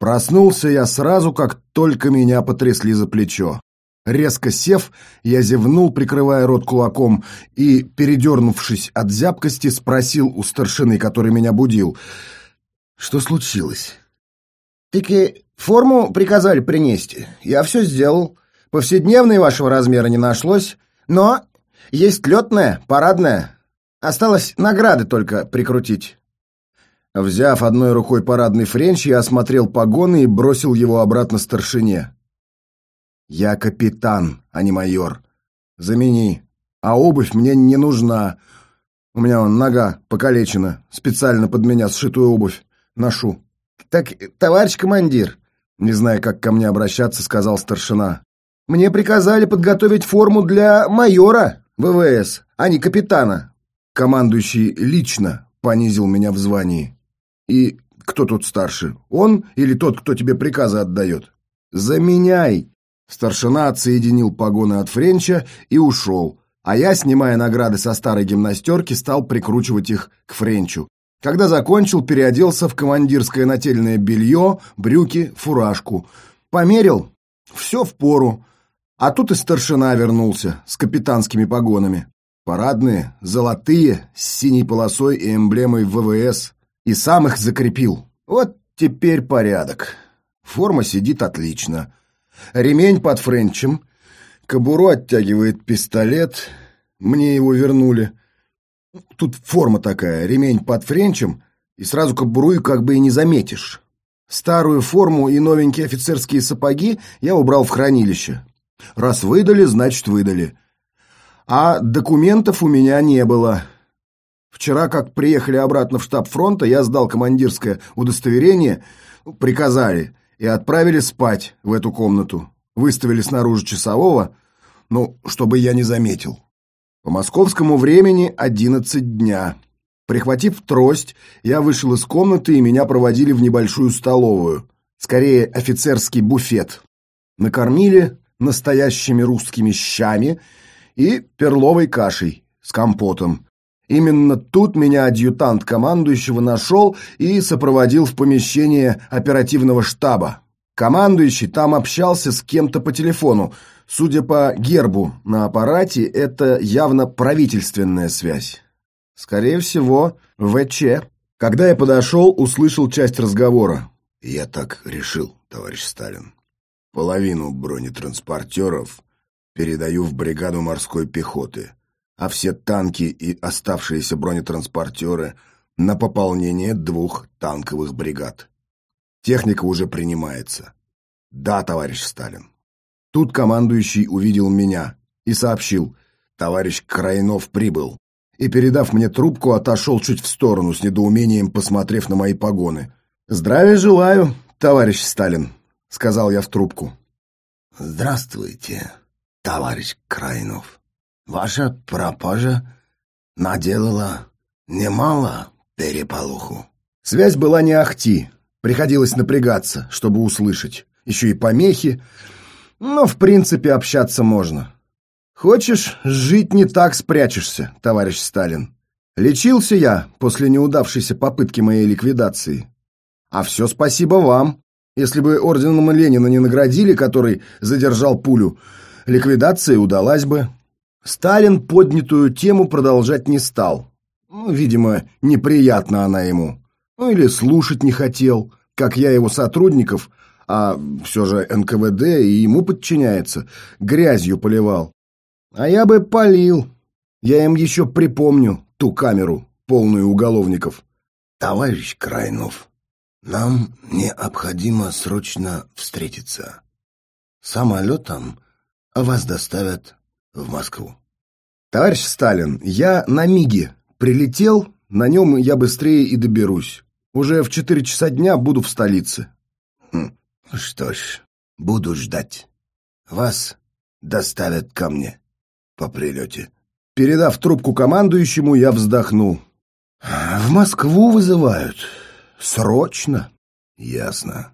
Проснулся я сразу, как только меня потрясли за плечо. Резко сев, я зевнул, прикрывая рот кулаком, и, передернувшись от зябкости, спросил у старшины, который меня будил, что случилось. «Таки форму приказали принести. Я все сделал. Повседневной вашего размера не нашлось, но есть летная, парадная. Осталось награды только прикрутить». Взяв одной рукой парадный френч, я осмотрел погоны и бросил его обратно старшине. «Я капитан, а не майор. Замени. А обувь мне не нужна. У меня вон нога покалечена. Специально под меня сшитую обувь ношу». «Так, товарищ командир», не зная, как ко мне обращаться, сказал старшина. «Мне приказали подготовить форму для майора ВВС, а не капитана». Командующий лично понизил меня в звании. «И кто тут старше, он или тот, кто тебе приказы отдает?» «Заменяй!» Старшина отсоединил погоны от Френча и ушел, а я, снимая награды со старой гимнастерки, стал прикручивать их к Френчу. Когда закончил, переоделся в командирское нательное белье, брюки, фуражку. Померил, все в пору. А тут и старшина вернулся с капитанскими погонами. Парадные, золотые, с синей полосой и эмблемой ВВС. И сам их закрепил. Вот теперь порядок. Форма сидит отлично. Ремень под френчем. Кобуру оттягивает пистолет. Мне его вернули. Тут форма такая, ремень под френчем, и сразу кобуру как бы и не заметишь. Старую форму и новенькие офицерские сапоги я убрал в хранилище. Раз выдали, значит выдали. А документов у меня не было. Вчера, как приехали обратно в штаб фронта, я сдал командирское удостоверение, приказали, и отправили спать в эту комнату. Выставили снаружи часового, ну, чтобы я не заметил. По московскому времени одиннадцать дня. Прихватив трость, я вышел из комнаты, и меня проводили в небольшую столовую. Скорее, офицерский буфет. Накормили настоящими русскими щами и перловой кашей с компотом. Именно тут меня адъютант командующего нашел и сопроводил в помещение оперативного штаба. Командующий там общался с кем-то по телефону. Судя по гербу на аппарате, это явно правительственная связь. Скорее всего, ВЧ. Когда я подошел, услышал часть разговора. «Я так решил, товарищ Сталин. Половину бронетранспортеров передаю в бригаду морской пехоты, а все танки и оставшиеся бронетранспортеры на пополнение двух танковых бригад. Техника уже принимается. Да, товарищ Сталин. Тут командующий увидел меня и сообщил, товарищ Крайнов прибыл. И, передав мне трубку, отошел чуть в сторону, с недоумением посмотрев на мои погоны. «Здравия желаю, товарищ Сталин», — сказал я в трубку. «Здравствуйте, товарищ Крайнов. Ваша пропажа наделала немало переполоху». Связь была не ахти, приходилось напрягаться, чтобы услышать. Еще и помехи, но в принципе общаться можно. Хочешь, жить не так спрячешься, товарищ Сталин. Лечился я после неудавшейся попытки моей ликвидации. А все спасибо вам. Если бы орденом Ленина не наградили, который задержал пулю, ликвидация удалась бы. Сталин поднятую тему продолжать не стал. Ну, видимо, неприятна она ему. Ну, или слушать не хотел, как я его сотрудников, а все же НКВД и ему подчиняется, грязью поливал. А я бы полил. Я им еще припомню ту камеру, полную уголовников. Товарищ Крайнов, нам необходимо срочно встретиться. Самолетом вас доставят в Москву. Товарищ Сталин, я на МИГе прилетел, на нем я быстрее и доберусь. Уже в четыре часа дня буду в столице. Хм, что ж, буду ждать. Вас доставят ко мне по прилете. Передав трубку командующему, я вздохнул. В Москву вызывают. Срочно. Ясно.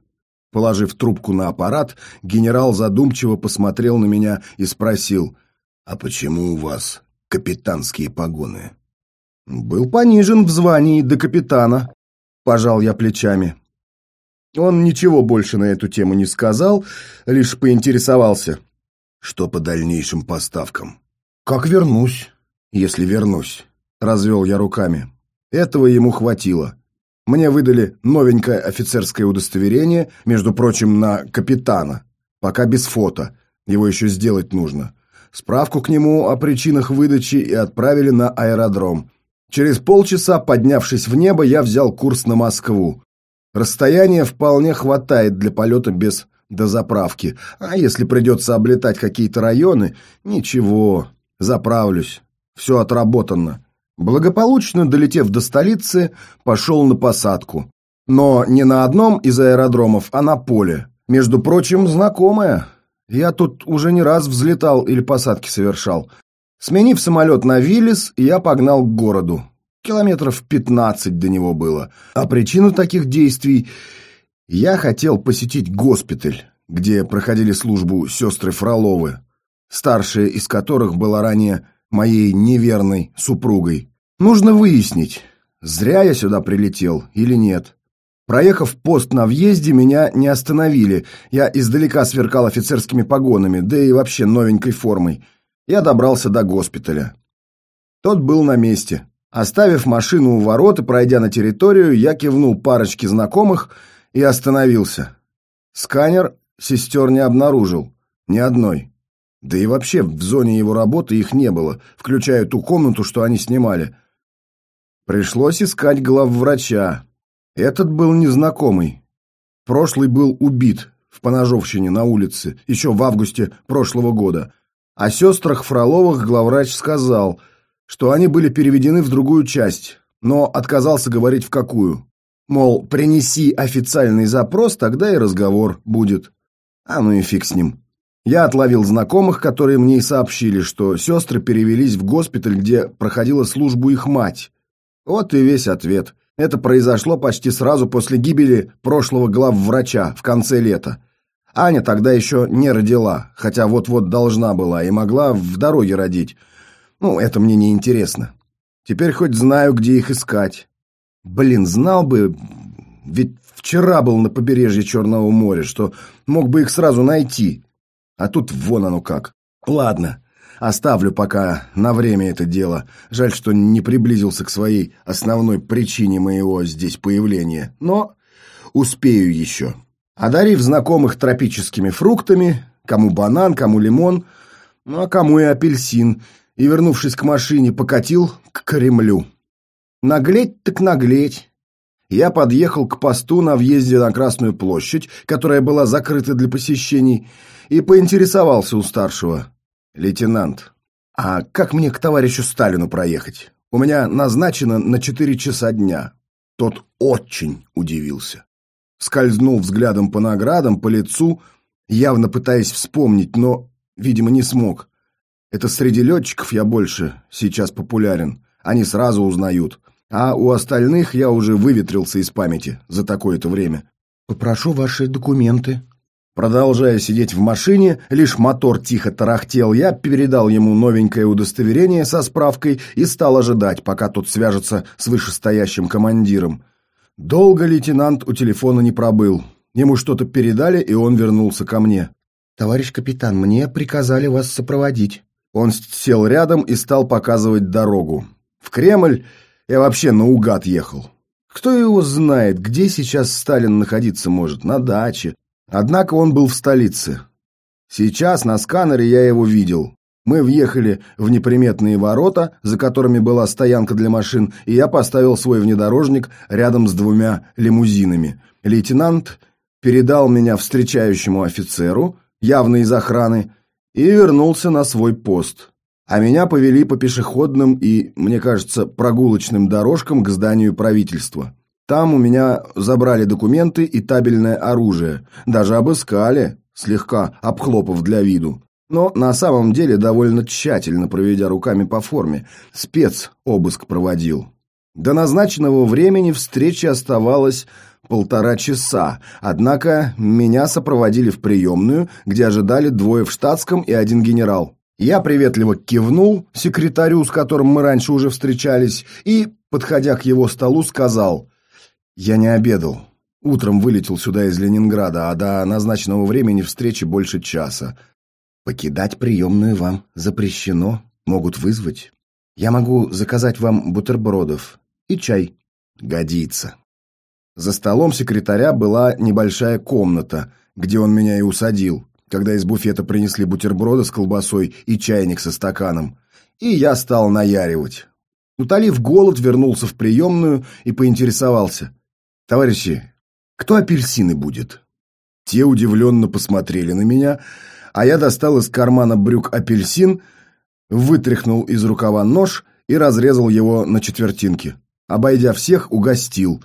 Положив трубку на аппарат, генерал задумчиво посмотрел на меня и спросил, «А почему у вас капитанские погоны?» «Был понижен в звании до капитана», — пожал я плечами. Он ничего больше на эту тему не сказал, лишь поинтересовался. Что по дальнейшим поставкам? «Как вернусь, если вернусь», — развел я руками. Этого ему хватило. Мне выдали новенькое офицерское удостоверение, между прочим, на капитана. Пока без фото, его еще сделать нужно. Справку к нему о причинах выдачи и отправили на аэродром. Через полчаса, поднявшись в небо, я взял курс на Москву. Расстояние вполне хватает для полета без дозаправки. А если придется облетать какие-то районы, ничего, заправлюсь. Все отработано. Благополучно долетев до столицы, пошел на посадку. Но не на одном из аэродромов, а на поле. Между прочим, знакомая. Я тут уже не раз взлетал или посадки совершал. Сменив самолет на Виллис, я погнал к городу. Километров пятнадцать до него было. А причину таких действий я хотел посетить госпиталь, где проходили службу сестры Фроловы, старшая из которых была ранее моей неверной супругой. Нужно выяснить, зря я сюда прилетел или нет. Проехав пост на въезде, меня не остановили. Я издалека сверкал офицерскими погонами, да и вообще новенькой формой. Я добрался до госпиталя. Тот был на месте. Оставив машину у ворот и пройдя на территорию, я кивнул парочке знакомых и остановился. Сканер сестер не обнаружил. Ни одной. Да и вообще в зоне его работы их не было, включая ту комнату, что они снимали. Пришлось искать главврача. Этот был незнакомый. Прошлый был убит в Поножовщине на улице еще в августе прошлого года. О сестрах Фроловых главврач сказал, что они были переведены в другую часть, но отказался говорить в какую. Мол, принеси официальный запрос, тогда и разговор будет. А ну и фиг с ним. Я отловил знакомых, которые мне и сообщили, что сестры перевелись в госпиталь, где проходила службу их мать. Вот и весь ответ. Это произошло почти сразу после гибели прошлого главврача в конце лета. Аня тогда еще не родила, хотя вот-вот должна была и могла в дороге родить. Ну, это мне не интересно. Теперь хоть знаю, где их искать. Блин, знал бы, ведь вчера был на побережье Черного моря, что мог бы их сразу найти. А тут вон оно как. Ладно, оставлю пока на время это дело. Жаль, что не приблизился к своей основной причине моего здесь появления. Но успею еще. Одарив знакомых тропическими фруктами, кому банан, кому лимон, ну а кому и апельсин, и, вернувшись к машине, покатил к Кремлю. Наглеть так наглеть. Я подъехал к посту на въезде на Красную площадь, которая была закрыта для посещений, и поинтересовался у старшего. «Лейтенант, а как мне к товарищу Сталину проехать? У меня назначено на четыре часа дня». Тот очень удивился. Скользнул взглядом по наградам, по лицу, явно пытаясь вспомнить, но, видимо, не смог. Это среди летчиков я больше сейчас популярен. Они сразу узнают. А у остальных я уже выветрился из памяти за такое-то время. «Попрошу ваши документы», Продолжая сидеть в машине, лишь мотор тихо тарахтел, я передал ему новенькое удостоверение со справкой и стал ожидать, пока тот свяжется с вышестоящим командиром. Долго лейтенант у телефона не пробыл. Ему что-то передали, и он вернулся ко мне. «Товарищ капитан, мне приказали вас сопроводить». Он сел рядом и стал показывать дорогу. В Кремль я вообще наугад ехал. Кто его знает, где сейчас Сталин находиться может? На даче, Однако он был в столице. Сейчас на сканере я его видел. Мы въехали в неприметные ворота, за которыми была стоянка для машин, и я поставил свой внедорожник рядом с двумя лимузинами. Лейтенант передал меня встречающему офицеру, явно из охраны, и вернулся на свой пост. А меня повели по пешеходным и, мне кажется, прогулочным дорожкам к зданию правительства. Там у меня забрали документы и табельное оружие. Даже обыскали, слегка обхлопав для виду. Но на самом деле довольно тщательно проведя руками по форме. Спецобыск проводил. До назначенного времени встречи оставалось полтора часа, однако меня сопроводили в приемную, где ожидали двое в штатском и один генерал. Я приветливо кивнул секретарю, с которым мы раньше уже встречались, и, подходя к его столу, сказал – я не обедал. Утром вылетел сюда из Ленинграда, а до назначенного времени встречи больше часа. Покидать приемную вам запрещено, могут вызвать. Я могу заказать вам бутербродов и чай. Годится. За столом секретаря была небольшая комната, где он меня и усадил, когда из буфета принесли бутерброды с колбасой и чайник со стаканом. И я стал наяривать. Утолив голод, вернулся в приемную и поинтересовался. «Товарищи, кто апельсины будет?» Те удивленно посмотрели на меня, а я достал из кармана брюк апельсин, вытряхнул из рукава нож и разрезал его на четвертинки. Обойдя всех, угостил.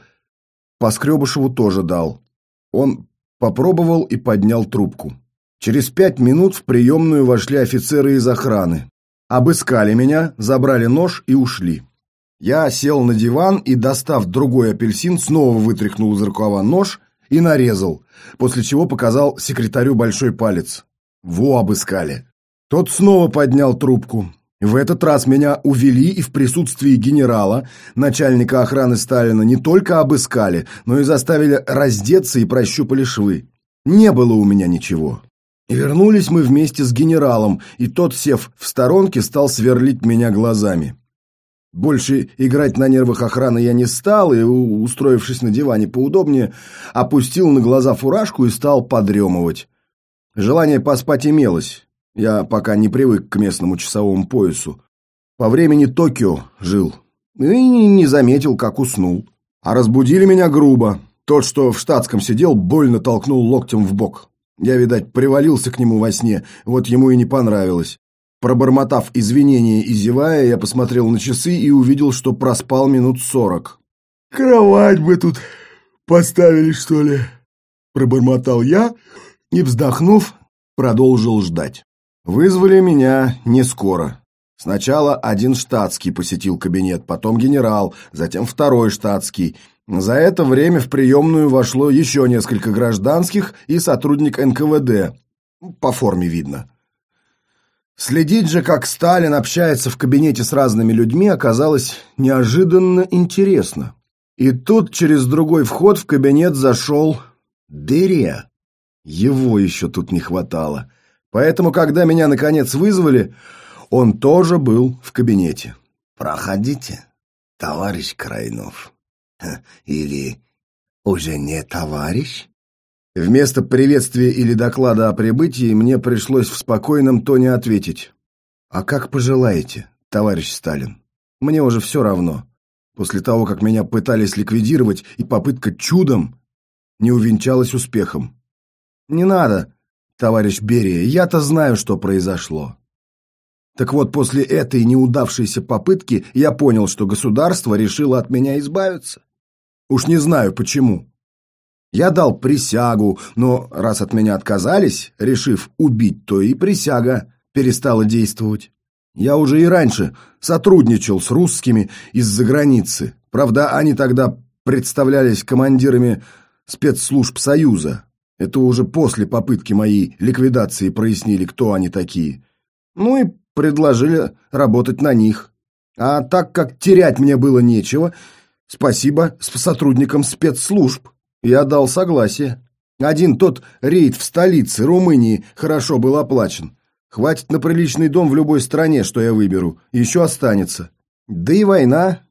Поскребышеву тоже дал. Он попробовал и поднял трубку. Через пять минут в приемную вошли офицеры из охраны. Обыскали меня, забрали нож и ушли. Я сел на диван и, достав другой апельсин, снова вытряхнул из рукава нож и нарезал, после чего показал секретарю большой палец. Во, обыскали. Тот снова поднял трубку. В этот раз меня увели и в присутствии генерала, начальника охраны Сталина, не только обыскали, но и заставили раздеться и прощупали швы. Не было у меня ничего. Вернулись мы вместе с генералом, и тот, сев в сторонке, стал сверлить меня глазами. Больше играть на нервах охраны я не стал и, устроившись на диване поудобнее, опустил на глаза фуражку и стал подремывать. Желание поспать имелось. Я пока не привык к местному часовому поясу. По времени Токио жил. И не заметил, как уснул. А разбудили меня грубо. Тот, что в штатском сидел, больно толкнул локтем в бок. Я, видать, привалился к нему во сне, вот ему и не понравилось. Пробормотав извинения и зевая, я посмотрел на часы и увидел, что проспал минут сорок. «Кровать бы тут поставили, что ли?» Пробормотал я и, вздохнув, продолжил ждать. Вызвали меня не скоро. Сначала один штатский посетил кабинет, потом генерал, затем второй штатский. За это время в приемную вошло еще несколько гражданских и сотрудник НКВД. По форме видно. Следить же, как Сталин общается в кабинете с разными людьми, оказалось неожиданно интересно. И тут через другой вход в кабинет зашел Берия. Его еще тут не хватало. Поэтому, когда меня наконец вызвали, он тоже был в кабинете. «Проходите, товарищ Крайнов. Или уже не товарищ?» Вместо приветствия или доклада о прибытии мне пришлось в спокойном тоне ответить. «А как пожелаете, товарищ Сталин? Мне уже все равно. После того, как меня пытались ликвидировать, и попытка чудом не увенчалась успехом. Не надо, товарищ Берия, я-то знаю, что произошло. Так вот, после этой неудавшейся попытки я понял, что государство решило от меня избавиться. Уж не знаю почему. Я дал присягу, но раз от меня отказались, решив убить, то и присяга перестала действовать. Я уже и раньше сотрудничал с русскими из-за границы. Правда, они тогда представлялись командирами спецслужб Союза. Это уже после попытки моей ликвидации прояснили, кто они такие. Ну и предложили работать на них. А так как терять мне было нечего, спасибо сотрудникам спецслужб. Я дал согласие. Один тот рейд в столице Румынии хорошо был оплачен. Хватит на приличный дом в любой стране, что я выберу. Еще останется. Да и война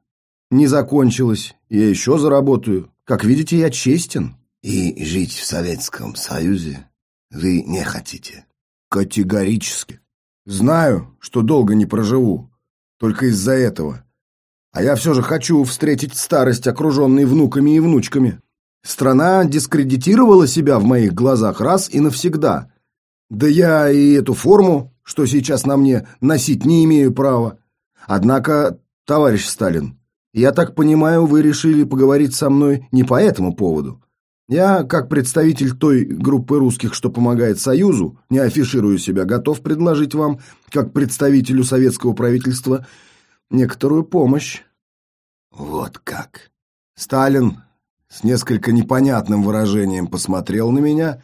не закончилась. Я еще заработаю. Как видите, я честен. И жить в Советском Союзе вы не хотите? Категорически. Знаю, что долго не проживу. Только из-за этого. А я все же хочу встретить старость, окруженной внуками и внучками. Страна дискредитировала себя в моих глазах раз и навсегда. Да я и эту форму, что сейчас на мне, носить не имею права. Однако, товарищ Сталин, я так понимаю, вы решили поговорить со мной не по этому поводу. Я, как представитель той группы русских, что помогает Союзу, не афиширую себя, готов предложить вам, как представителю советского правительства, некоторую помощь. Вот как. Сталин с несколько непонятным выражением посмотрел на меня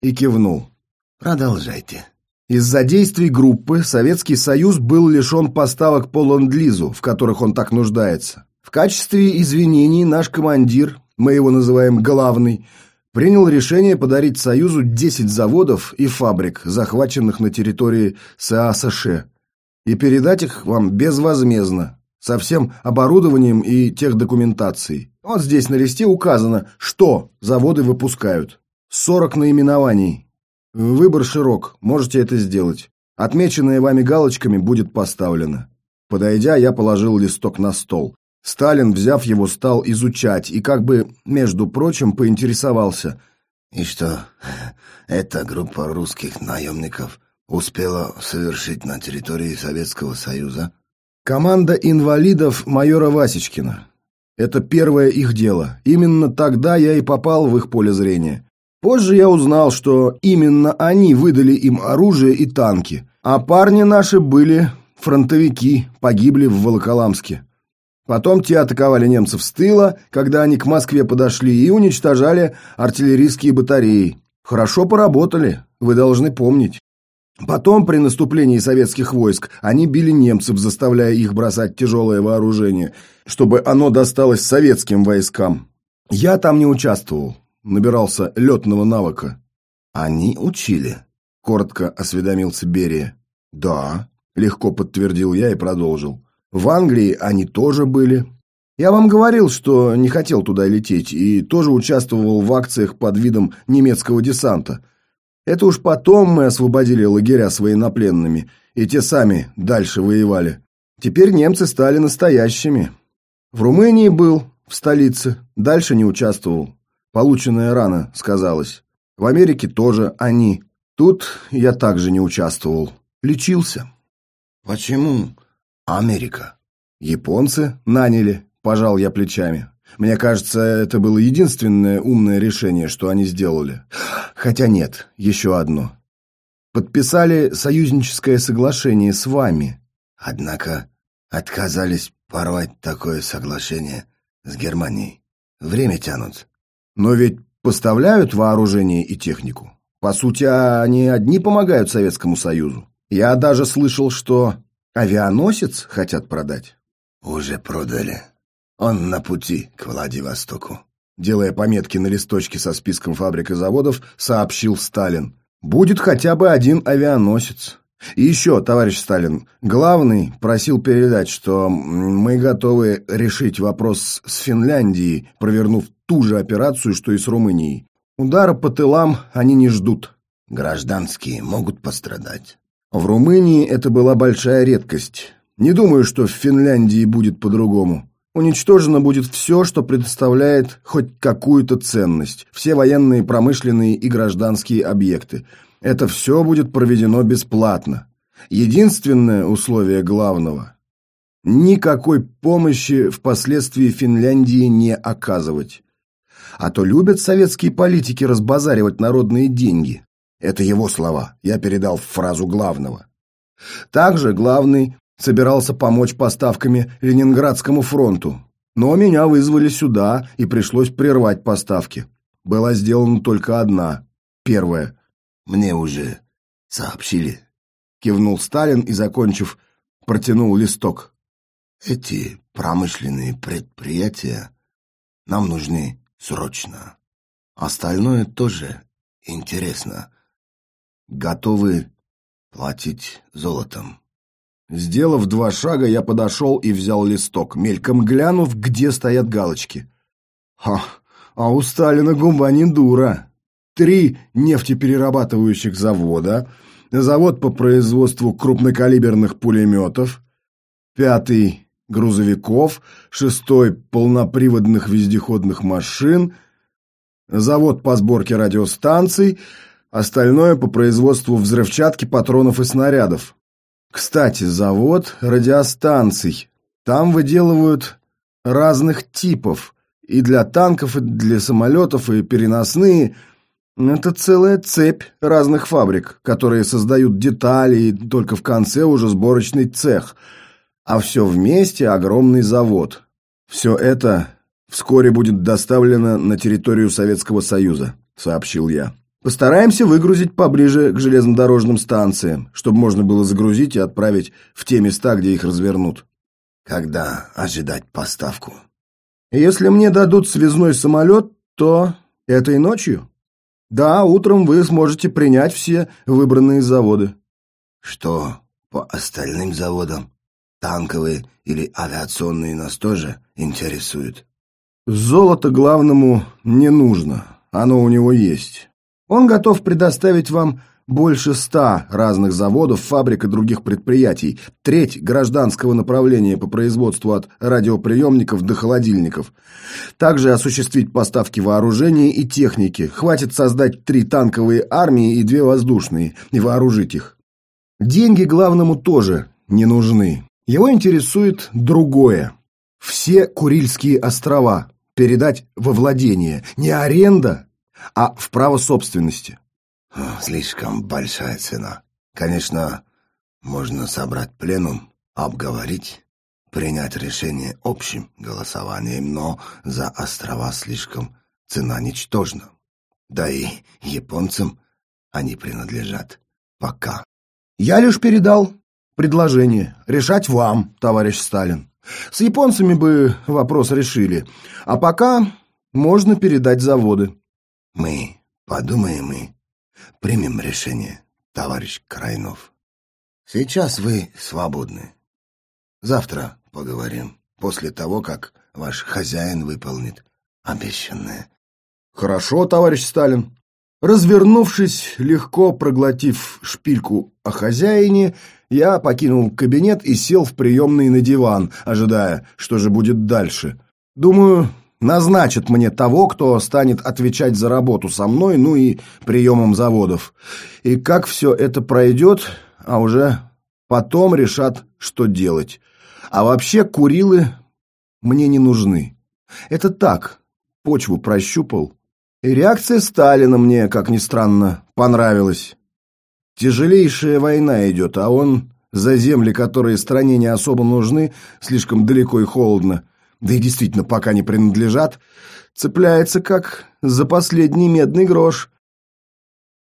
и кивнул. «Продолжайте». Из-за действий группы Советский Союз был лишен поставок по ленд-лизу, в которых он так нуждается. В качестве извинений наш командир мы его называем «главный», принял решение подарить Союзу 10 заводов и фабрик, захваченных на территории САСШ, и передать их вам безвозмездно, со всем оборудованием и техдокументацией. Вот здесь на листе указано, что заводы выпускают. 40 наименований. Выбор широк, можете это сделать. Отмеченное вами галочками будет поставлено. Подойдя, я положил листок на стол. Сталин, взяв его, стал изучать и как бы, между прочим, поинтересовался. «И что, эта группа русских наемников успела совершить на территории Советского Союза?» «Команда инвалидов майора Васечкина. Это первое их дело. Именно тогда я и попал в их поле зрения. Позже я узнал, что именно они выдали им оружие и танки, а парни наши были фронтовики, погибли в Волоколамске. Потом те атаковали немцев с тыла, когда они к Москве подошли, и уничтожали артиллерийские батареи. Хорошо поработали, вы должны помнить. Потом, при наступлении советских войск, они били немцев, заставляя их бросать тяжелое вооружение, чтобы оно досталось советским войскам. Я там не участвовал, набирался летного навыка. «Они учили?» — коротко осведомился Берия. «Да», — легко подтвердил я и продолжил. В Англии они тоже были. Я вам говорил, что не хотел туда лететь и тоже участвовал в акциях под видом немецкого десанта. Это уж потом мы освободили лагеря с военнопленными, и те сами дальше воевали. Теперь немцы стали настоящими. В Румынии был, в столице, дальше не участвовал. Полученная рана сказалась. В Америке тоже они. Тут я также не участвовал. Лечился. Почему Америка. Японцы наняли, пожал я плечами. Мне кажется, это было единственное умное решение, что они сделали. Хотя нет, еще одно. Подписали союзническое соглашение с вами. Однако отказались порвать такое соглашение с Германией. Время тянут. Но ведь поставляют вооружение и технику. По сути, они одни помогают Советскому Союзу. Я даже слышал, что Авианосец хотят продать? Уже продали. Он на пути к Владивостоку. Делая пометки на листочке со списком фабрик и заводов, сообщил Сталин. Будет хотя бы один авианосец. И еще, товарищ Сталин, главный просил передать, что мы готовы решить вопрос с Финляндией, провернув ту же операцию, что и с Румынией. Удара по тылам они не ждут. Гражданские могут пострадать. В Румынии это была большая редкость. Не думаю, что в Финляндии будет по-другому. Уничтожено будет все, что предоставляет хоть какую-то ценность. Все военные, промышленные и гражданские объекты. Это все будет проведено бесплатно. Единственное условие главного – никакой помощи впоследствии Финляндии не оказывать. А то любят советские политики разбазаривать народные деньги. Это его слова. Я передал фразу главного. Также главный собирался помочь поставками Ленинградскому фронту. Но меня вызвали сюда, и пришлось прервать поставки. Была сделана только одна. Первая. «Мне уже сообщили», — кивнул Сталин и, закончив, протянул листок. «Эти промышленные предприятия нам нужны срочно. Остальное тоже интересно готовы платить золотом. Сделав два шага, я подошел и взял листок, мельком глянув, где стоят галочки. Ха, а у Сталина губа не дура. Три нефтеперерабатывающих завода, завод по производству крупнокалиберных пулеметов, пятый грузовиков, шестой полноприводных вездеходных машин, завод по сборке радиостанций — Остальное по производству взрывчатки, патронов и снарядов. Кстати, завод радиостанций. Там выделывают разных типов. И для танков, и для самолетов, и переносные. Это целая цепь разных фабрик, которые создают детали, и только в конце уже сборочный цех. А все вместе огромный завод. Все это вскоре будет доставлено на территорию Советского Союза, сообщил я. Постараемся выгрузить поближе к железнодорожным станциям, чтобы можно было загрузить и отправить в те места, где их развернут. Когда ожидать поставку? Если мне дадут связной самолет, то этой ночью. Да, утром вы сможете принять все выбранные заводы. Что по остальным заводам? Танковые или авиационные нас тоже интересуют? Золото главному не нужно, оно у него есть. Он готов предоставить вам больше ста разных заводов, фабрик и других предприятий, треть гражданского направления по производству от радиоприемников до холодильников. Также осуществить поставки вооружения и техники. Хватит создать три танковые армии и две воздушные, и вооружить их. Деньги главному тоже не нужны. Его интересует другое. Все Курильские острова передать во владение. Не аренда, а в право собственности. Слишком большая цена. Конечно, можно собрать пленум, обговорить, принять решение общим голосованием, но за острова слишком цена ничтожна. Да и японцам они принадлежат. Пока. Я лишь передал предложение. Решать вам, товарищ Сталин. С японцами бы вопрос решили. А пока можно передать заводы. Мы подумаем и примем решение, товарищ Крайнов. Сейчас вы свободны. Завтра поговорим, после того, как ваш хозяин выполнит обещанное. Хорошо, товарищ Сталин. Развернувшись, легко проглотив шпильку о хозяине, я покинул кабинет и сел в приемный на диван, ожидая, что же будет дальше. Думаю, назначат мне того, кто станет отвечать за работу со мной, ну и приемом заводов. И как все это пройдет, а уже потом решат, что делать. А вообще Курилы мне не нужны. Это так, почву прощупал. И реакция Сталина мне, как ни странно, понравилась. Тяжелейшая война идет, а он за земли, которые стране не особо нужны, слишком далеко и холодно, да и действительно пока не принадлежат, цепляется как за последний медный грош.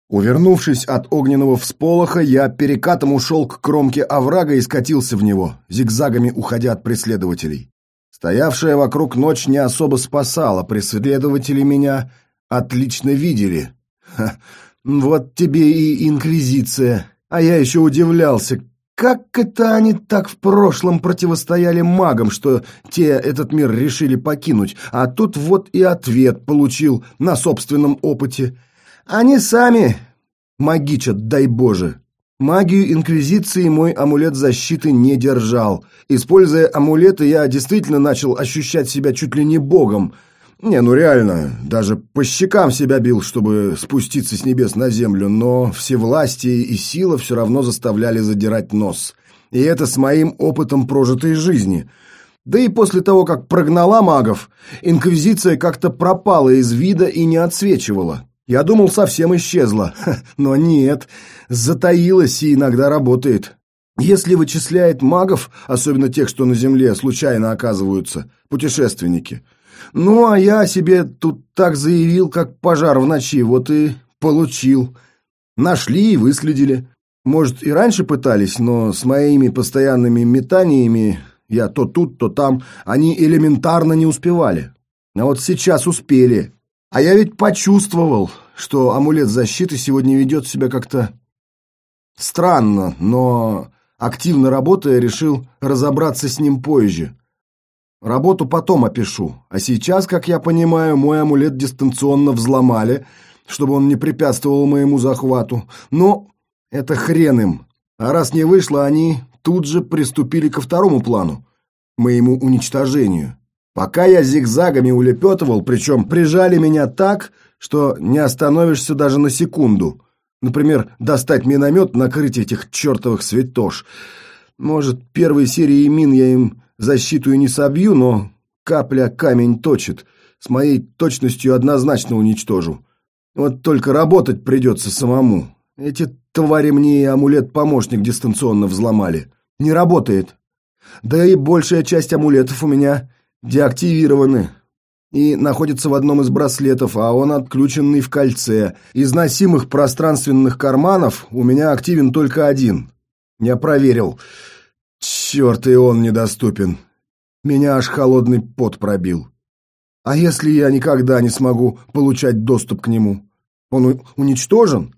Увернувшись от огненного всполоха, я перекатом ушел к кромке оврага и скатился в него, зигзагами уходя от преследователей. Стоявшая вокруг ночь не особо спасала, преследователи меня отлично видели. Ха, вот тебе и инквизиция. А я еще удивлялся, как это они так в прошлом противостояли магам, что те этот мир решили покинуть, а тут вот и ответ получил на собственном опыте. Они сами магичат, дай Боже. Магию Инквизиции мой амулет защиты не держал. Используя амулеты, я действительно начал ощущать себя чуть ли не богом – не, ну реально, даже по щекам себя бил, чтобы спуститься с небес на землю, но всевластие и сила все равно заставляли задирать нос. И это с моим опытом прожитой жизни. Да и после того, как прогнала магов, инквизиция как-то пропала из вида и не отсвечивала. Я думал, совсем исчезла. Но нет, затаилась и иногда работает. Если вычисляет магов, особенно тех, что на Земле случайно оказываются, путешественники – ну, а я себе тут так заявил, как пожар в ночи, вот и получил. Нашли и выследили. Может, и раньше пытались, но с моими постоянными метаниями, я то тут, то там, они элементарно не успевали. А вот сейчас успели. А я ведь почувствовал, что амулет защиты сегодня ведет себя как-то странно, но активно работая, решил разобраться с ним позже. Работу потом опишу, а сейчас, как я понимаю, мой амулет дистанционно взломали, чтобы он не препятствовал моему захвату. Но это хрен им. А раз не вышло, они тут же приступили ко второму плану, моему уничтожению. Пока я зигзагами улепетывал, причем прижали меня так, что не остановишься даже на секунду. Например, достать миномет, накрыть этих чертовых святош. Может, первой серии мин я им Защиту и не собью, но капля камень точит. С моей точностью однозначно уничтожу. Вот только работать придется самому. Эти твари мне и амулет-помощник дистанционно взломали. Не работает. Да и большая часть амулетов у меня деактивированы и находится в одном из браслетов, а он отключенный в кольце. Из носимых пространственных карманов у меня активен только один. Я проверил. Черт, и он недоступен. Меня аж холодный пот пробил. А если я никогда не смогу получать доступ к нему? Он уничтожен?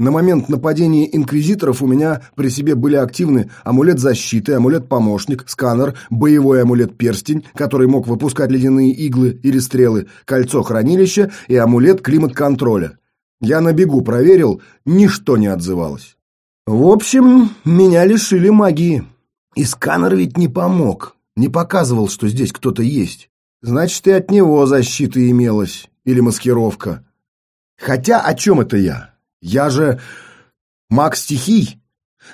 На момент нападения инквизиторов у меня при себе были активны амулет защиты, амулет-помощник, сканер, боевой амулет-перстень, который мог выпускать ледяные иглы или стрелы, кольцо хранилища и амулет климат-контроля. Я на бегу проверил, ничто не отзывалось. В общем, меня лишили магии. И сканер ведь не помог, не показывал, что здесь кто-то есть. Значит, и от него защита имелась, или маскировка. Хотя о чем это я? Я же маг стихий.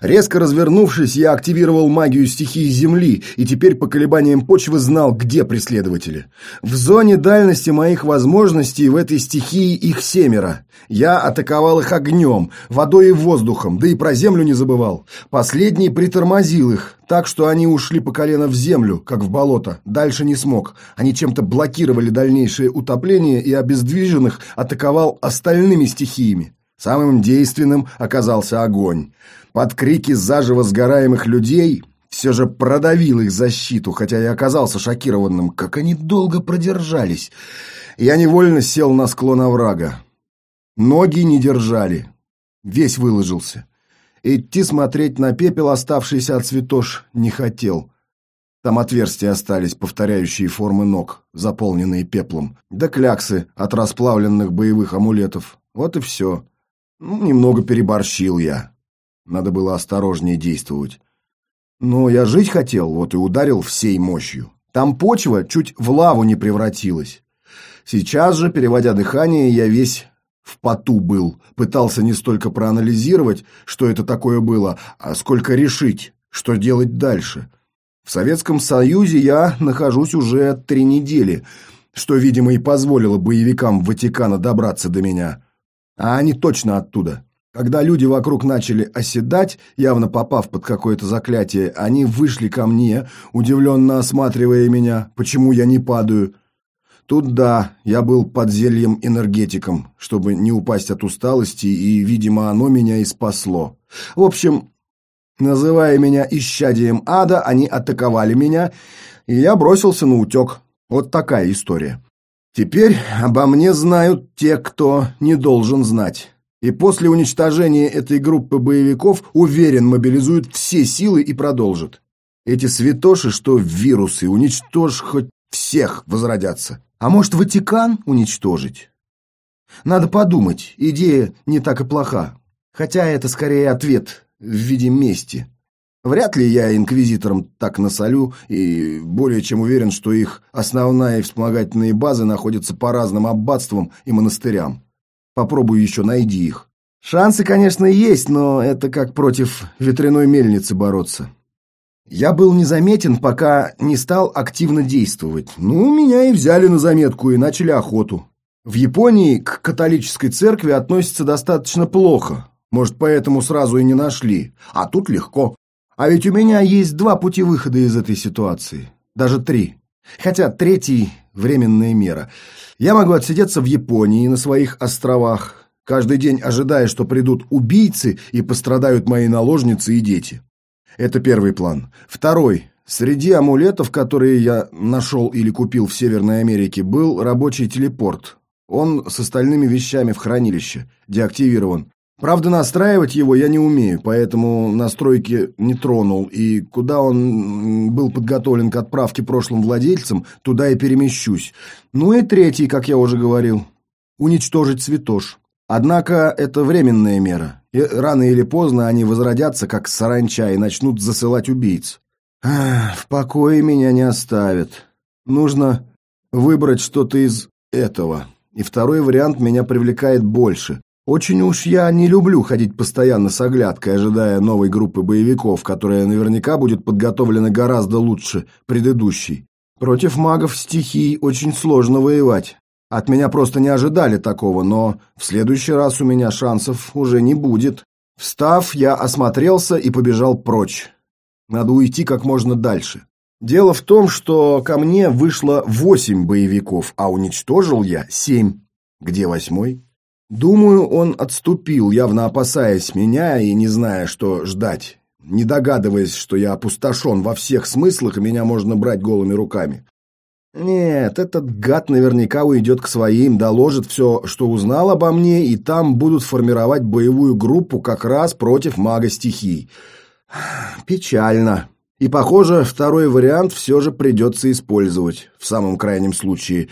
Резко развернувшись, я активировал магию стихии Земли и теперь по колебаниям почвы знал, где преследователи. В зоне дальности моих возможностей в этой стихии их семеро. Я атаковал их огнем, водой и воздухом, да и про землю не забывал. Последний притормозил их, так что они ушли по колено в землю, как в болото. Дальше не смог. Они чем-то блокировали дальнейшее утопление и обездвиженных атаковал остальными стихиями. Самым действенным оказался огонь. Под крики заживо сгораемых людей все же продавил их защиту, хотя и оказался шокированным, как они долго продержались. Я невольно сел на склон оврага. Ноги не держали. Весь выложился. Идти смотреть на пепел, оставшийся от цветош, не хотел. Там отверстия остались, повторяющие формы ног, заполненные пеплом, да кляксы от расплавленных боевых амулетов. Вот и все. Ну, немного переборщил я. Надо было осторожнее действовать. Но я жить хотел, вот и ударил всей мощью. Там почва чуть в лаву не превратилась. Сейчас же, переводя дыхание, я весь в поту был. Пытался не столько проанализировать, что это такое было, а сколько решить, что делать дальше. В Советском Союзе я нахожусь уже три недели, что, видимо, и позволило боевикам Ватикана добраться до меня. А они точно оттуда. Когда люди вокруг начали оседать, явно попав под какое-то заклятие, они вышли ко мне, удивленно осматривая меня, почему я не падаю. Тут да, я был под зельем энергетиком, чтобы не упасть от усталости, и, видимо, оно меня и спасло. В общем, называя меня исчадием ада, они атаковали меня, и я бросился на утек. Вот такая история. Теперь обо мне знают те, кто не должен знать. И после уничтожения этой группы боевиков, уверен, мобилизуют все силы и продолжат. Эти святоши, что вирусы, уничтожь хоть всех возродятся. А может, Ватикан уничтожить? Надо подумать, идея не так и плоха. Хотя это скорее ответ в виде мести. Вряд ли я инквизиторам так насолю, и более чем уверен, что их основная и вспомогательные базы находятся по разным аббатствам и монастырям. Попробую еще найди их. Шансы, конечно, есть, но это как против ветряной мельницы бороться. Я был незаметен, пока не стал активно действовать. Ну, меня и взяли на заметку и начали охоту. В Японии к католической церкви относятся достаточно плохо. Может, поэтому сразу и не нашли. А тут легко. А ведь у меня есть два пути выхода из этой ситуации. Даже три. Хотя третий – временная мера. Я могу отсидеться в Японии на своих островах, каждый день ожидая, что придут убийцы и пострадают мои наложницы и дети. Это первый план. Второй. Среди амулетов, которые я нашел или купил в Северной Америке, был рабочий телепорт. Он с остальными вещами в хранилище, деактивирован. Правда, настраивать его я не умею, поэтому настройки не тронул, и куда он был подготовлен к отправке прошлым владельцам, туда и перемещусь. Ну и третий, как я уже говорил, уничтожить святош. Однако это временная мера, и рано или поздно они возродятся, как саранча, и начнут засылать убийц. Ах, в покое меня не оставят. Нужно выбрать что-то из этого. И второй вариант меня привлекает больше. Очень уж я не люблю ходить постоянно с оглядкой, ожидая новой группы боевиков, которая наверняка будет подготовлена гораздо лучше предыдущей. Против магов стихий очень сложно воевать. От меня просто не ожидали такого, но в следующий раз у меня шансов уже не будет. Встав, я осмотрелся и побежал прочь. Надо уйти как можно дальше. Дело в том, что ко мне вышло восемь боевиков, а уничтожил я семь. Где восьмой? Думаю, он отступил, явно опасаясь меня и не зная, что ждать, не догадываясь, что я опустошен во всех смыслах и меня можно брать голыми руками. Нет, этот гад наверняка уйдет к своим, доложит все, что узнал обо мне, и там будут формировать боевую группу как раз против мага стихий. Печально. И, похоже, второй вариант все же придется использовать, в самом крайнем случае.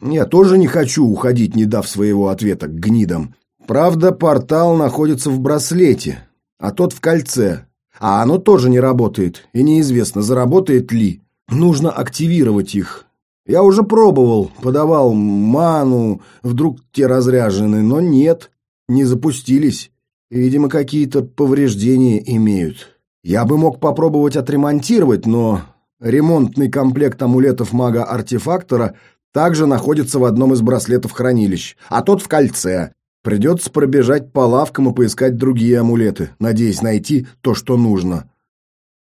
Я тоже не хочу уходить, не дав своего ответа к гнидам. Правда, портал находится в браслете, а тот в кольце. А оно тоже не работает, и неизвестно, заработает ли. Нужно активировать их. Я уже пробовал, подавал ману, вдруг те разряжены, но нет, не запустились. Видимо, какие-то повреждения имеют. Я бы мог попробовать отремонтировать, но ремонтный комплект амулетов мага-артефактора также находится в одном из браслетов хранилищ, а тот в кольце. Придется пробежать по лавкам и поискать другие амулеты, надеясь найти то, что нужно.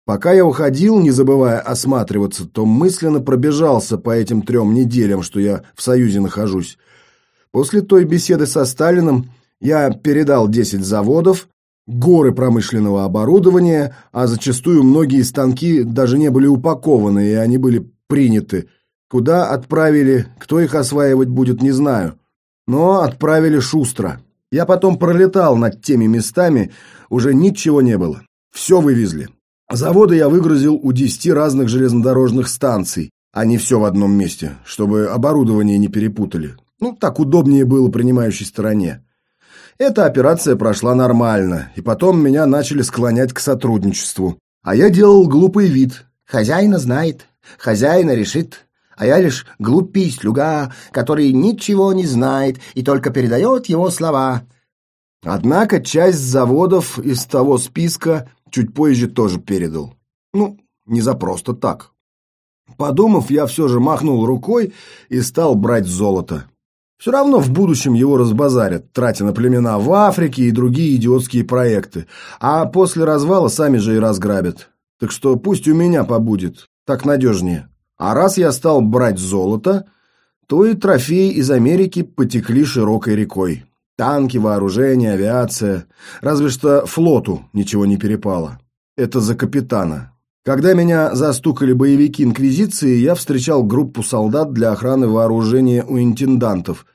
Пока я уходил, не забывая осматриваться, то мысленно пробежался по этим трем неделям, что я в Союзе нахожусь. После той беседы со Сталиным я передал 10 заводов, горы промышленного оборудования, а зачастую многие станки даже не были упакованы, и они были приняты. Куда отправили, кто их осваивать будет, не знаю. Но отправили шустро. Я потом пролетал над теми местами, уже ничего не было. Все вывезли. Заводы я выгрузил у десяти разных железнодорожных станций, а не все в одном месте, чтобы оборудование не перепутали. Ну, так удобнее было принимающей стороне. Эта операция прошла нормально, и потом меня начали склонять к сотрудничеству. А я делал глупый вид. Хозяина знает, хозяина решит, а я лишь глупый слуга, который ничего не знает и только передает его слова. Однако часть заводов из того списка чуть позже тоже передал. Ну, не за просто так. Подумав, я все же махнул рукой и стал брать золото. Все равно в будущем его разбазарят, тратя на племена в Африке и другие идиотские проекты. А после развала сами же и разграбят. Так что пусть у меня побудет, так надежнее. А раз я стал брать золото, то и трофеи из Америки потекли широкой рекой. Танки, вооружение, авиация. Разве что флоту ничего не перепало. Это за капитана. Когда меня застукали боевики Инквизиции, я встречал группу солдат для охраны вооружения у интендантов,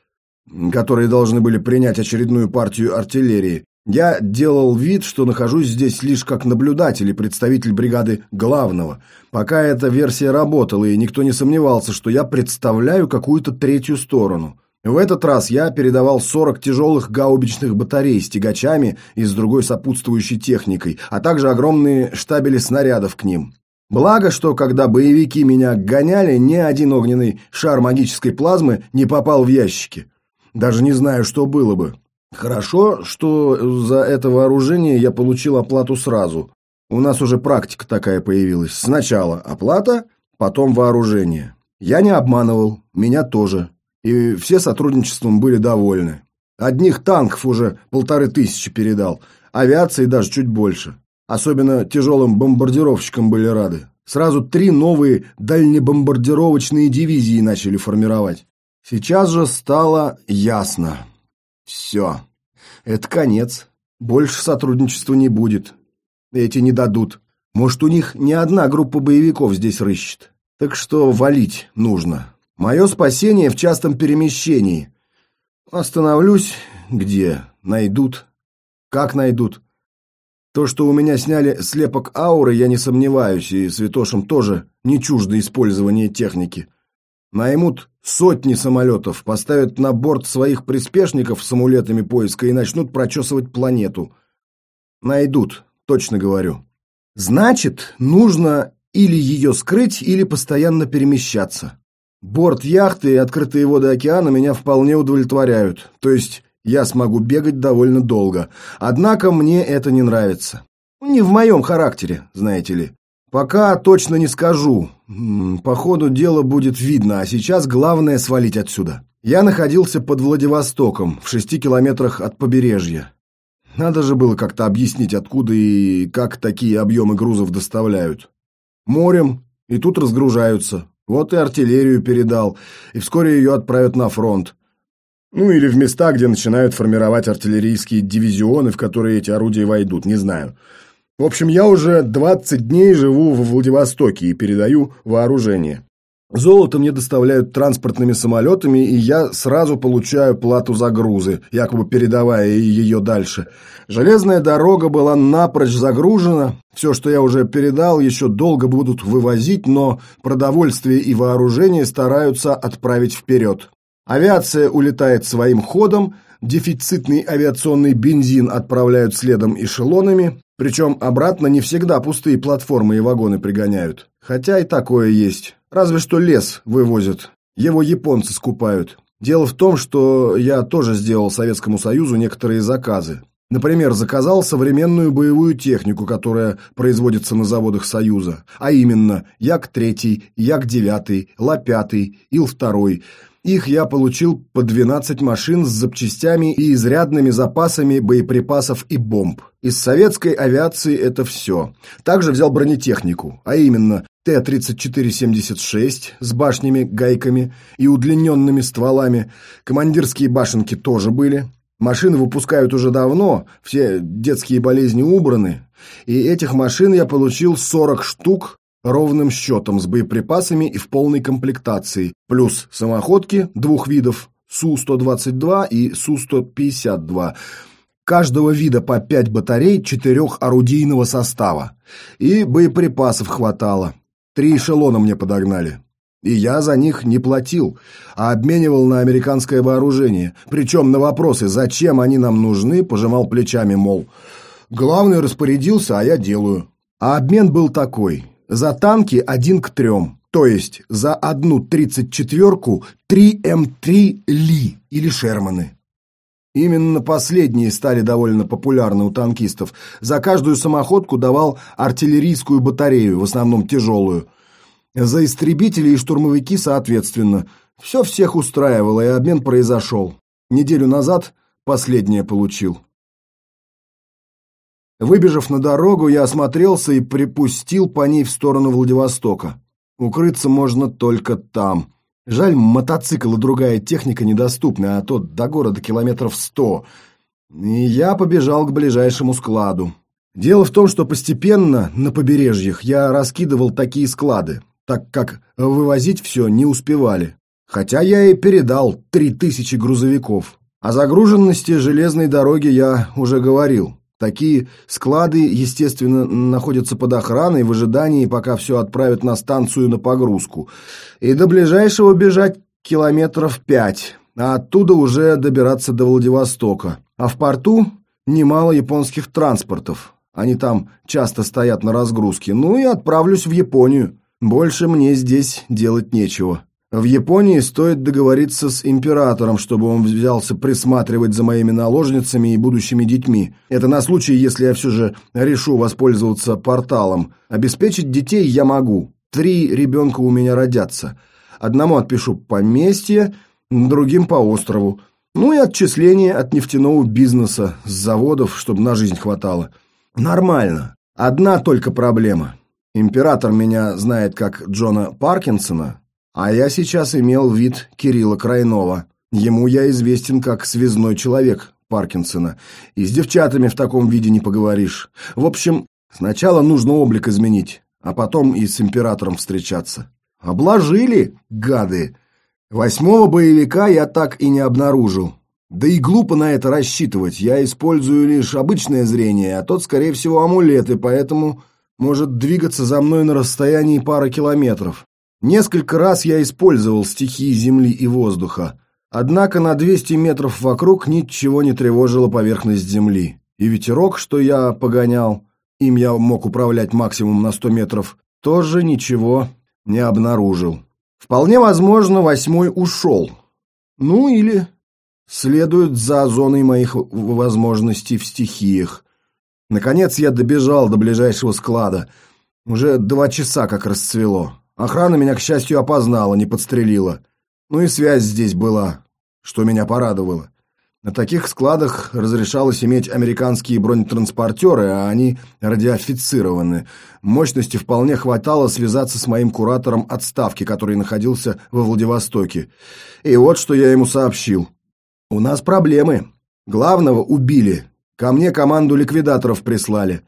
которые должны были принять очередную партию артиллерии. Я делал вид, что нахожусь здесь лишь как наблюдатель и представитель бригады главного. Пока эта версия работала, и никто не сомневался, что я представляю какую-то третью сторону. В этот раз я передавал 40 тяжелых гаубичных батарей с тягачами и с другой сопутствующей техникой, а также огромные штабели снарядов к ним. Благо, что когда боевики меня гоняли, ни один огненный шар магической плазмы не попал в ящики. Даже не знаю, что было бы. Хорошо, что за это вооружение я получил оплату сразу. У нас уже практика такая появилась. Сначала оплата, потом вооружение. Я не обманывал, меня тоже и все сотрудничеством были довольны. Одних танков уже полторы тысячи передал, авиации даже чуть больше. Особенно тяжелым бомбардировщикам были рады. Сразу три новые дальнебомбардировочные дивизии начали формировать. Сейчас же стало ясно. Все. Это конец. Больше сотрудничества не будет. Эти не дадут. Может, у них не одна группа боевиков здесь рыщет. Так что валить нужно. Мое спасение в частом перемещении. Остановлюсь где? Найдут. Как найдут? То, что у меня сняли слепок ауры, я не сомневаюсь, и святошам тоже не чуждо использование техники. Наймут сотни самолетов, поставят на борт своих приспешников с амулетами поиска и начнут прочесывать планету. Найдут, точно говорю. Значит, нужно или ее скрыть, или постоянно перемещаться. Борт яхты и открытые воды океана меня вполне удовлетворяют, то есть я смогу бегать довольно долго. Однако мне это не нравится. Не в моем характере, знаете ли. Пока точно не скажу. По ходу дела будет видно, а сейчас главное свалить отсюда. Я находился под Владивостоком, в шести километрах от побережья. Надо же было как-то объяснить, откуда и как такие объемы грузов доставляют. Морем, и тут разгружаются. Вот и артиллерию передал, и вскоре ее отправят на фронт. Ну или в места, где начинают формировать артиллерийские дивизионы, в которые эти орудия войдут, не знаю. В общем, я уже 20 дней живу в Владивостоке и передаю вооружение. Золото мне доставляют транспортными самолетами, и я сразу получаю плату за грузы, якобы передавая ее дальше. Железная дорога была напрочь загружена, все, что я уже передал, еще долго будут вывозить, но продовольствие и вооружение стараются отправить вперед. Авиация улетает своим ходом, дефицитный авиационный бензин отправляют следом эшелонами, причем обратно не всегда пустые платформы и вагоны пригоняют. Хотя и такое есть. Разве что лес вывозят. Его японцы скупают. Дело в том, что я тоже сделал Советскому Союзу некоторые заказы. Например, заказал современную боевую технику, которая производится на заводах Союза, а именно Як-3, Як-9, Ла-5, Ил-2, их я получил по 12 машин с запчастями и изрядными запасами боеприпасов и бомб. Из советской авиации это все. Также взял бронетехнику, а именно Т-34-76 с башнями, гайками и удлиненными стволами. Командирские башенки тоже были. Машины выпускают уже давно, все детские болезни убраны. И этих машин я получил 40 штук ровным счетом с боеприпасами и в полной комплектации, плюс самоходки двух видов Су-122 и Су-152, каждого вида по пять батарей четырехорудийного состава. И боеприпасов хватало. Три эшелона мне подогнали. И я за них не платил, а обменивал на американское вооружение. Причем на вопросы, зачем они нам нужны, пожимал плечами, мол, главный распорядился, а я делаю. А обмен был такой. За танки один к трем, то есть за одну тридцать четверку три М3 Ли или Шерманы. Именно последние стали довольно популярны у танкистов. За каждую самоходку давал артиллерийскую батарею, в основном тяжелую. За истребители и штурмовики соответственно. Все всех устраивало, и обмен произошел. Неделю назад последнее получил. Выбежав на дорогу, я осмотрелся и припустил по ней в сторону Владивостока. Укрыться можно только там. Жаль, мотоцикл и другая техника недоступны, а то до города километров сто. И я побежал к ближайшему складу. Дело в том, что постепенно на побережьях я раскидывал такие склады, так как вывозить все не успевали. Хотя я и передал три тысячи грузовиков. О загруженности железной дороги я уже говорил. Такие склады, естественно, находятся под охраной в ожидании, пока все отправят на станцию на погрузку. И до ближайшего бежать километров пять, а оттуда уже добираться до Владивостока. А в порту немало японских транспортов. Они там часто стоят на разгрузке. Ну и отправлюсь в Японию. Больше мне здесь делать нечего. В Японии стоит договориться с императором, чтобы он взялся присматривать за моими наложницами и будущими детьми. Это на случай, если я все же решу воспользоваться порталом. Обеспечить детей я могу. Три ребенка у меня родятся. Одному отпишу поместье, другим по острову. Ну и отчисление от нефтяного бизнеса, с заводов, чтобы на жизнь хватало. Нормально. Одна только проблема. Император меня знает как Джона Паркинсона, а я сейчас имел вид Кирилла Крайнова. Ему я известен как связной человек Паркинсона. И с девчатами в таком виде не поговоришь. В общем, сначала нужно облик изменить, а потом и с императором встречаться. Обложили, гады! Восьмого боевика я так и не обнаружил. Да и глупо на это рассчитывать. Я использую лишь обычное зрение, а тот, скорее всего, амулеты, поэтому может двигаться за мной на расстоянии пары километров. Несколько раз я использовал стихии земли и воздуха, однако на 200 метров вокруг ничего не тревожило поверхность земли. И ветерок, что я погонял, им я мог управлять максимум на 100 метров, тоже ничего не обнаружил. Вполне возможно, восьмой ушел. Ну или следует за зоной моих возможностей в стихиях. Наконец я добежал до ближайшего склада. Уже два часа как расцвело. Охрана меня, к счастью, опознала, не подстрелила. Ну и связь здесь была, что меня порадовало. На таких складах разрешалось иметь американские бронетранспортеры, а они радиофицированы. Мощности вполне хватало связаться с моим куратором отставки, который находился во Владивостоке. И вот что я ему сообщил. «У нас проблемы. Главного убили. Ко мне команду ликвидаторов прислали.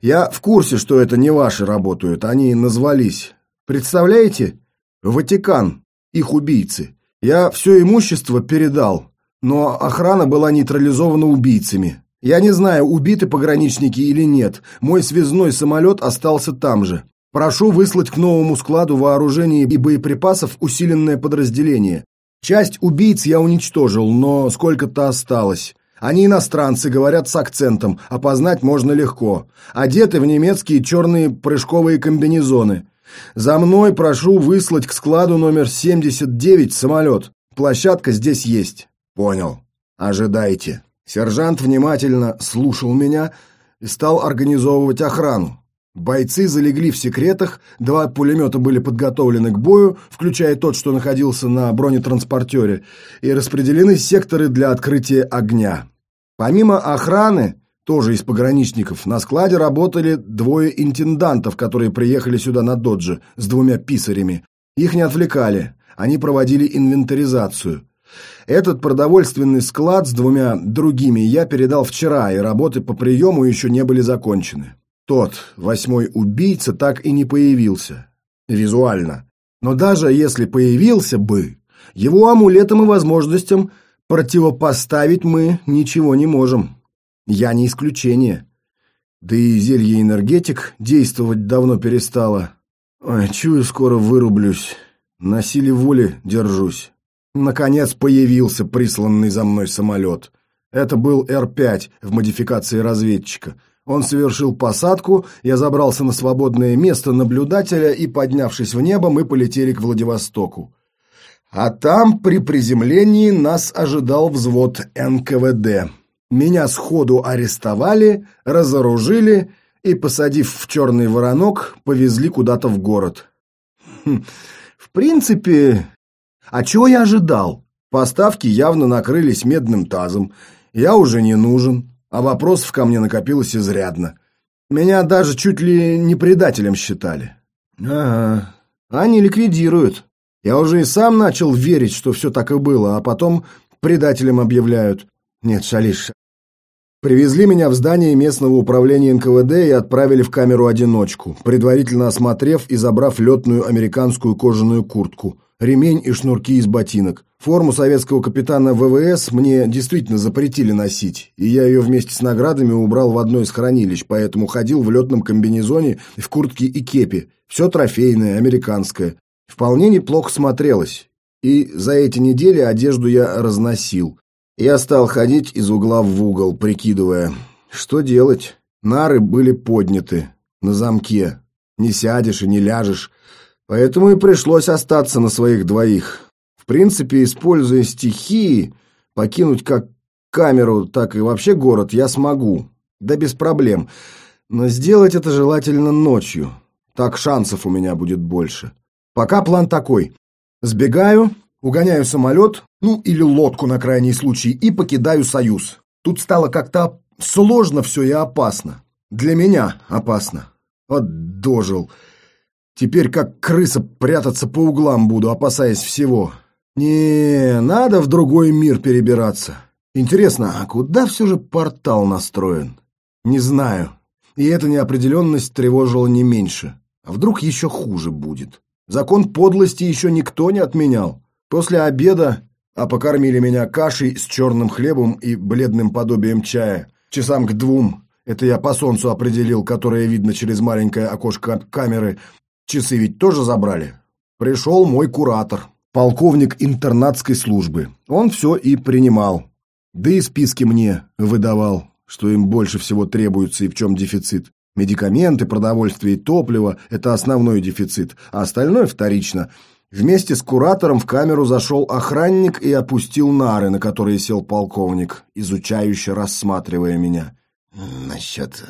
Я в курсе, что это не ваши работают, они назвались. Представляете? Ватикан, их убийцы. Я все имущество передал, но охрана была нейтрализована убийцами. Я не знаю, убиты пограничники или нет. Мой связной самолет остался там же. Прошу выслать к новому складу вооружений и боеприпасов усиленное подразделение. Часть убийц я уничтожил, но сколько-то осталось. Они иностранцы, говорят с акцентом, опознать можно легко. Одеты в немецкие черные прыжковые комбинезоны. За мной прошу выслать к складу номер 79 самолет. Площадка здесь есть. Понял. Ожидайте. Сержант внимательно слушал меня и стал организовывать охрану. Бойцы залегли в секретах, два пулемета были подготовлены к бою, включая тот, что находился на бронетранспортере, и распределены секторы для открытия огня. Помимо охраны, тоже из пограничников, на складе работали двое интендантов, которые приехали сюда на додже с двумя писарями. Их не отвлекали, они проводили инвентаризацию. Этот продовольственный склад с двумя другими я передал вчера, и работы по приему еще не были закончены. Тот, восьмой убийца, так и не появился. Визуально. Но даже если появился бы, его амулетам и возможностям противопоставить мы ничего не можем. Я не исключение. Да и зелье энергетик действовать давно перестало. Ой, чую, скоро вырублюсь. На силе воли держусь. Наконец появился присланный за мной самолет. Это был Р-5 в модификации разведчика. Он совершил посадку, я забрался на свободное место наблюдателя и, поднявшись в небо, мы полетели к Владивостоку. А там при приземлении нас ожидал взвод НКВД. Меня сходу арестовали, разоружили и, посадив в черный воронок, повезли куда-то в город. Хм, в принципе, а чего я ожидал? Поставки явно накрылись медным тазом. Я уже не нужен, а вопросов ко мне накопилось изрядно. Меня даже чуть ли не предателем считали. Ага, они ликвидируют. Я уже и сам начал верить, что все так и было, а потом предателем объявляют. Нет, Шалиш, Привезли меня в здание местного управления НКВД и отправили в камеру-одиночку, предварительно осмотрев и забрав летную американскую кожаную куртку, ремень и шнурки из ботинок. Форму советского капитана ВВС мне действительно запретили носить, и я ее вместе с наградами убрал в одно из хранилищ, поэтому ходил в летном комбинезоне, в куртке и кепе. Все трофейное, американское. Вполне неплохо смотрелось. И за эти недели одежду я разносил. Я стал ходить из угла в угол, прикидывая, что делать. Нары были подняты, на замке. Не сядешь и не ляжешь. Поэтому и пришлось остаться на своих двоих. В принципе, используя стихии, покинуть как камеру, так и вообще город я смогу. Да без проблем. Но сделать это желательно ночью. Так шансов у меня будет больше. Пока план такой. Сбегаю, Угоняю самолет, ну или лодку на крайний случай, и покидаю Союз. Тут стало как-то сложно все и опасно. Для меня опасно. Вот дожил. Теперь как крыса прятаться по углам буду, опасаясь всего. Не, надо в другой мир перебираться. Интересно, а куда все же портал настроен? Не знаю. И эта неопределенность тревожила не меньше. А вдруг еще хуже будет? Закон подлости еще никто не отменял. После обеда, а покормили меня кашей с черным хлебом и бледным подобием чая, часам к двум, это я по солнцу определил, которое видно через маленькое окошко камеры, часы ведь тоже забрали. Пришел мой куратор, полковник интернатской службы. Он все и принимал. Да и списки мне выдавал, что им больше всего требуется и в чем дефицит. Медикаменты, продовольствие и топливо – это основной дефицит, а остальное вторично – Вместе с куратором в камеру зашел охранник и опустил нары, на которые сел полковник, изучающе рассматривая меня. «Насчет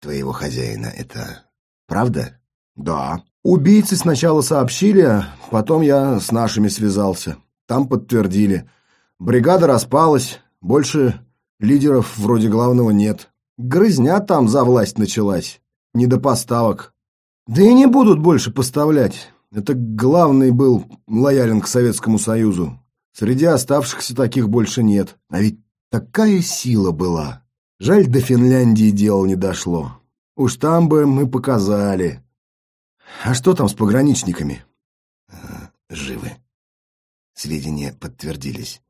твоего хозяина это правда?» «Да. Убийцы сначала сообщили, потом я с нашими связался. Там подтвердили. Бригада распалась, больше лидеров вроде главного нет. Грызня там за власть началась. Не до поставок. Да и не будут больше поставлять». Это главный был лоялен к Советскому Союзу. Среди оставшихся таких больше нет. А ведь такая сила была. Жаль, до Финляндии дело не дошло. Уж там бы мы показали. А что там с пограничниками? живы. Сведения подтвердились.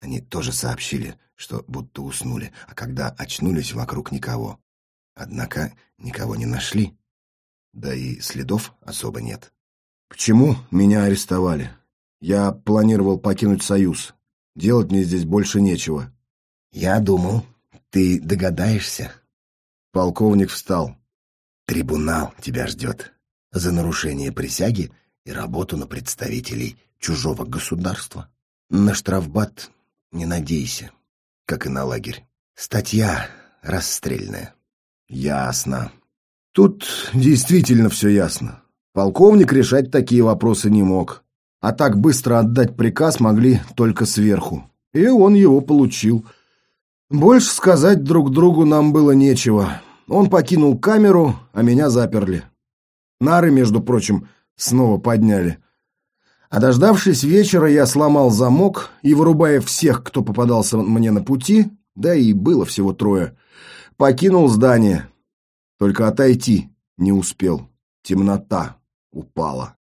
Они тоже сообщили, что будто уснули, а когда очнулись, вокруг никого. Однако никого не нашли. Да и следов особо нет. Почему меня арестовали? Я планировал покинуть Союз. Делать мне здесь больше нечего. Я думал, ты догадаешься. Полковник встал. Трибунал тебя ждет за нарушение присяги и работу на представителей чужого государства. На штрафбат не надейся, как и на лагерь. Статья расстрельная. Ясно. Тут действительно все ясно. Полковник решать такие вопросы не мог. А так быстро отдать приказ могли только сверху. И он его получил. Больше сказать друг другу нам было нечего. Он покинул камеру, а меня заперли. Нары, между прочим, снова подняли. А дождавшись вечера, я сломал замок и, вырубая всех, кто попадался мне на пути, да и было всего трое, покинул здание. Только отойти не успел. Темнота упала.